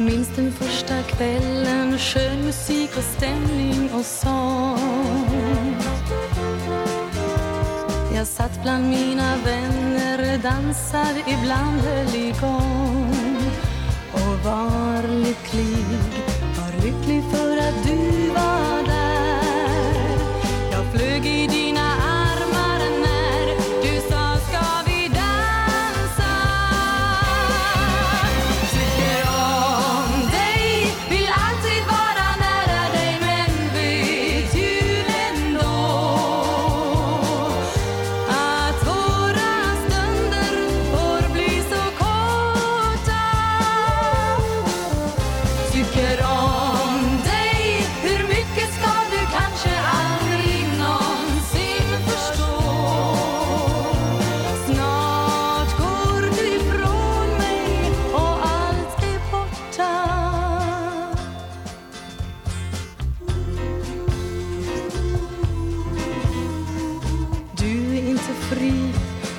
Minns den första kvällen, skön musik och stämning och sång. Jag satt bland mina vänner, dansade, ibland höll igång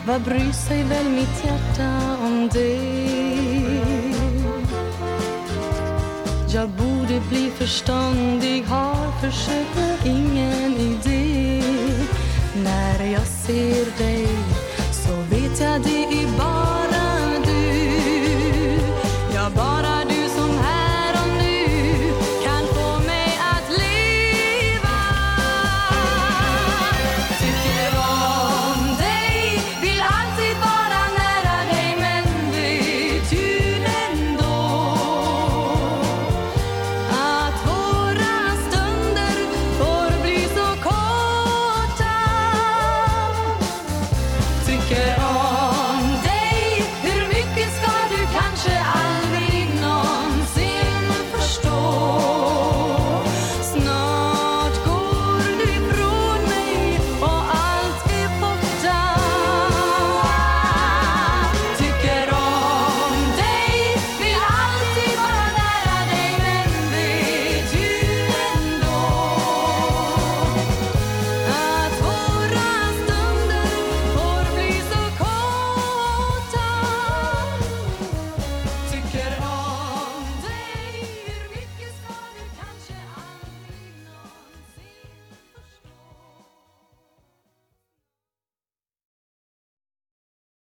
vad bryr sig väl mitt hjärta om det? Jag borde bli förståndig, har försökt men ingen idé get on.